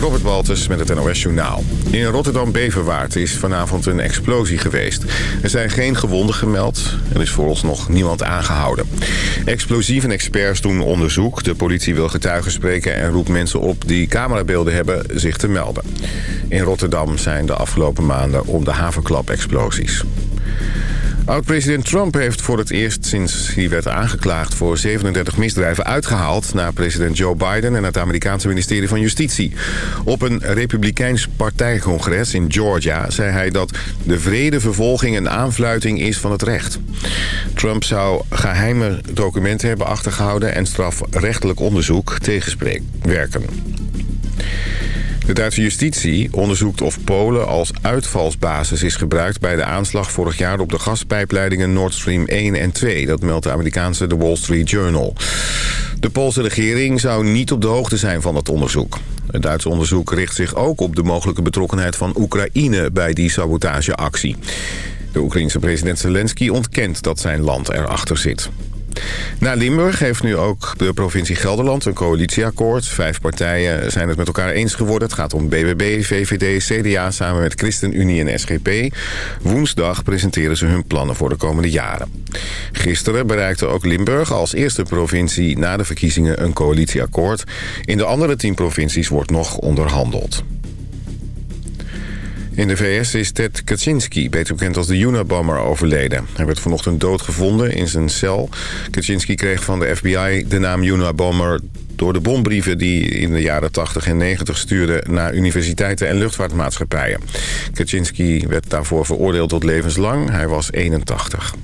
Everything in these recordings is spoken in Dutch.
Robert Walters met het NOS Journaal. In Rotterdam-Beverwaard is vanavond een explosie geweest. Er zijn geen gewonden gemeld. Er is vooralsnog niemand aangehouden. Explosieve experts doen onderzoek. De politie wil getuigen spreken en roept mensen op die camerabeelden hebben zich te melden. In Rotterdam zijn de afgelopen maanden om de havenklap-explosies. Oud-president Trump heeft voor het eerst sinds hij werd aangeklaagd voor 37 misdrijven uitgehaald naar president Joe Biden en het Amerikaanse ministerie van Justitie. Op een republikeins partijcongres in Georgia zei hij dat de vrede vervolging een aanfluiting is van het recht. Trump zou geheime documenten hebben achtergehouden en strafrechtelijk onderzoek tegenspreken. De Duitse justitie onderzoekt of Polen als uitvalsbasis is gebruikt... bij de aanslag vorig jaar op de gaspijpleidingen Nord Stream 1 en 2. Dat meldt de Amerikaanse The Wall Street Journal. De Poolse regering zou niet op de hoogte zijn van het onderzoek. Het Duitse onderzoek richt zich ook op de mogelijke betrokkenheid van Oekraïne... bij die sabotageactie. De Oekraïense president Zelensky ontkent dat zijn land erachter zit. Na Limburg heeft nu ook de provincie Gelderland een coalitieakkoord. Vijf partijen zijn het met elkaar eens geworden. Het gaat om BBB, VVD, CDA samen met ChristenUnie en SGP. Woensdag presenteren ze hun plannen voor de komende jaren. Gisteren bereikte ook Limburg als eerste provincie na de verkiezingen een coalitieakkoord. In de andere tien provincies wordt nog onderhandeld. In de VS is Ted Kaczynski, beter bekend als de Unabomber, overleden. Hij werd vanochtend doodgevonden in zijn cel. Kaczynski kreeg van de FBI de naam Unabomber door de bombrieven die in de jaren 80 en 90 stuurde naar universiteiten en luchtvaartmaatschappijen. Kaczynski werd daarvoor veroordeeld tot levenslang. Hij was 81.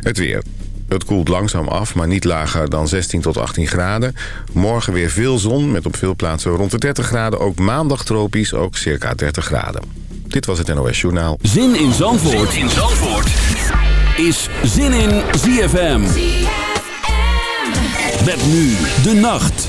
Het weer. Het koelt langzaam af, maar niet lager dan 16 tot 18 graden. Morgen weer veel zon, met op veel plaatsen rond de 30 graden. Ook maandag tropisch, ook circa 30 graden. Dit was het NOS Journaal. Zin in Zandvoort, zin in Zandvoort. is Zin in ZFM. ZFM. Met nu de nacht.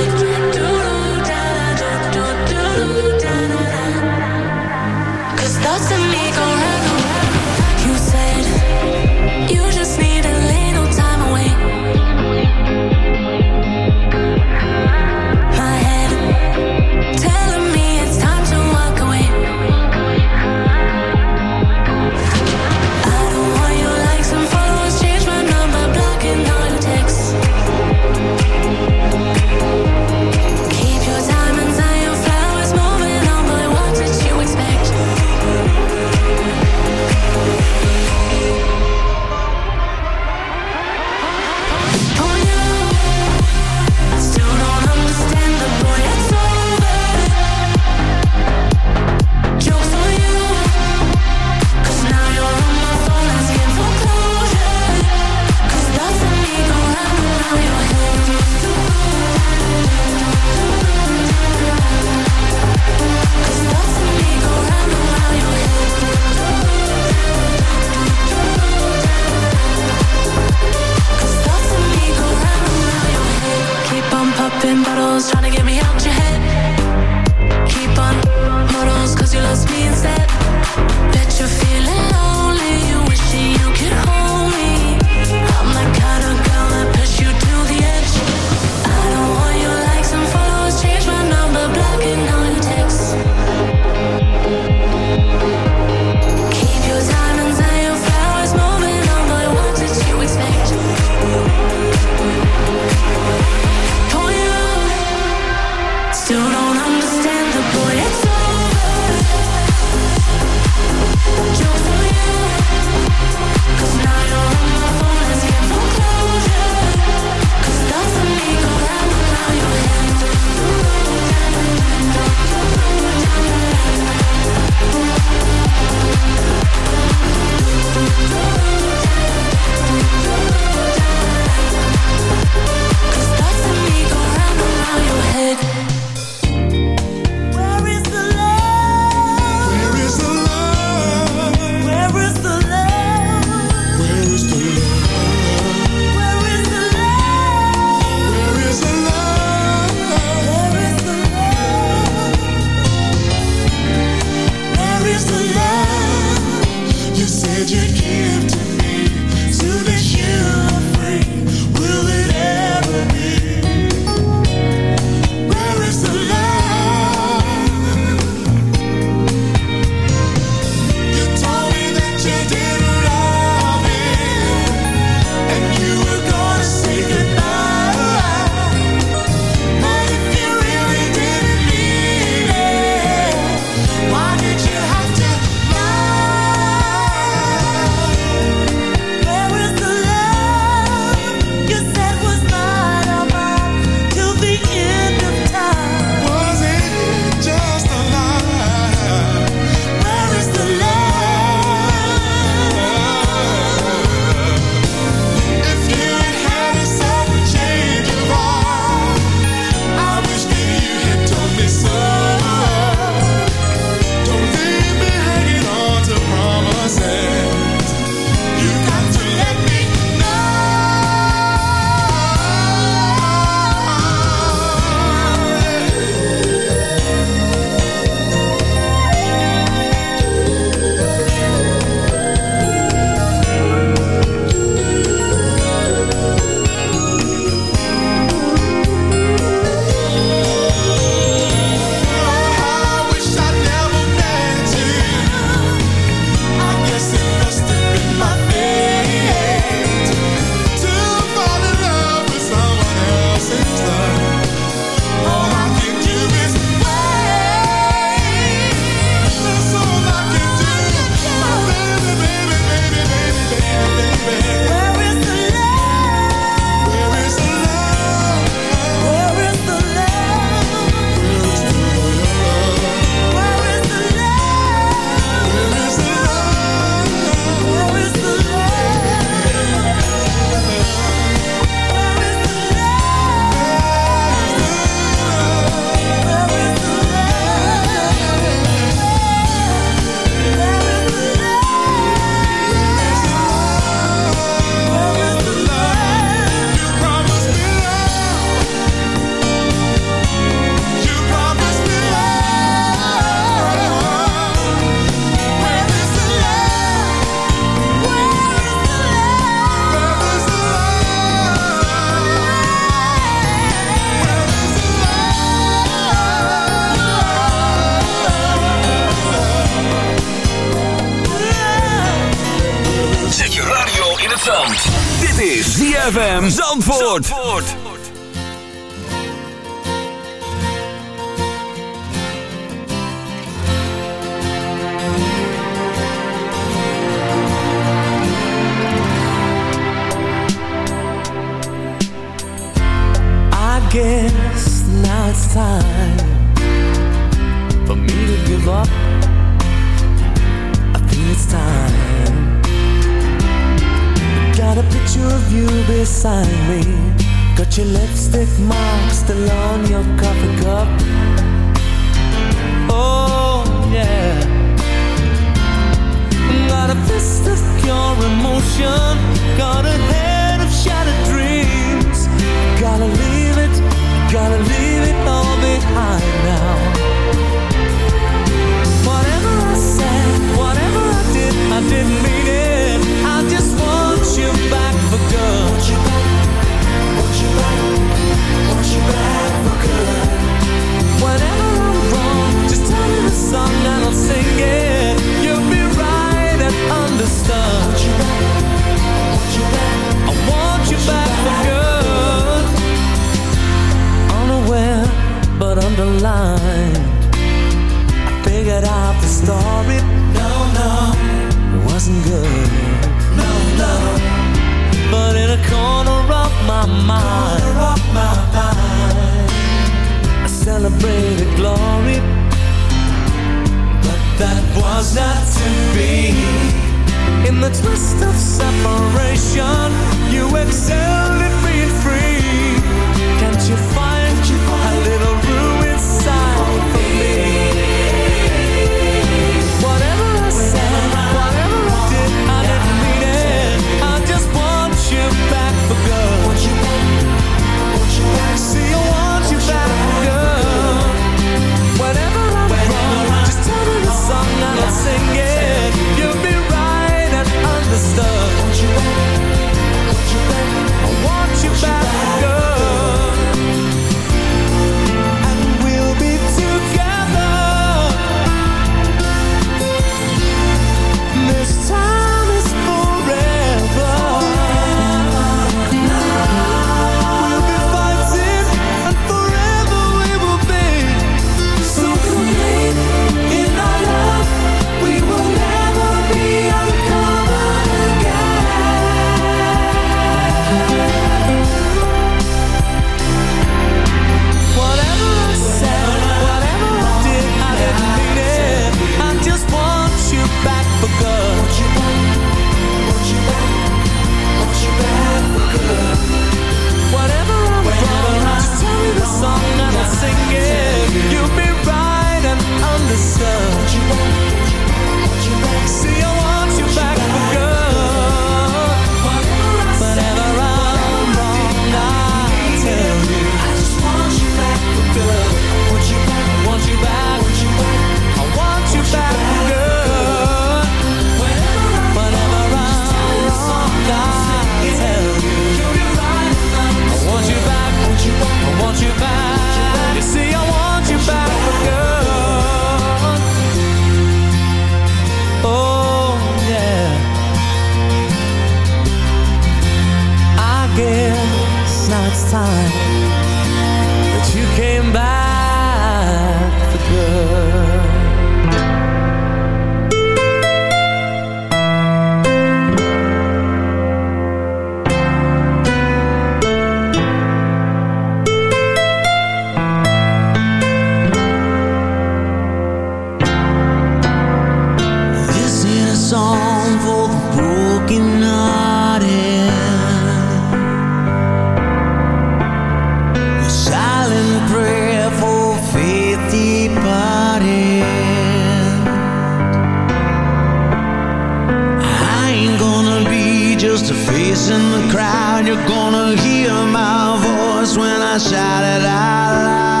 just a face in the crowd. You're gonna hear my voice when I shout it out loud.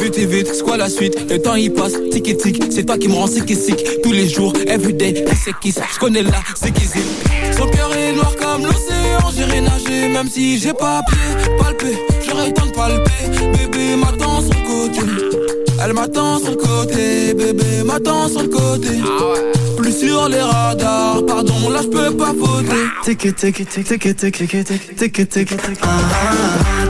Vite et vite, c'est quoi la suite? Le temps il passe, tic et tic, c'est toi qui me rends sick et sick. Tous les jours, everyday, c'est qui ça? Je connais la, c'est qui c'est. Son cœur est noir comme l'océan, j'irai nager Même si j'ai pas pied, palpé, j'aurais le temps de palper. Bébé, ma elle m'attend sur le côté Bébé m'attend sur le côté. Plus sur les radars Pardon, là je peux pas voter. Tic tic tic tic tic tic tic tic tic ah tic tic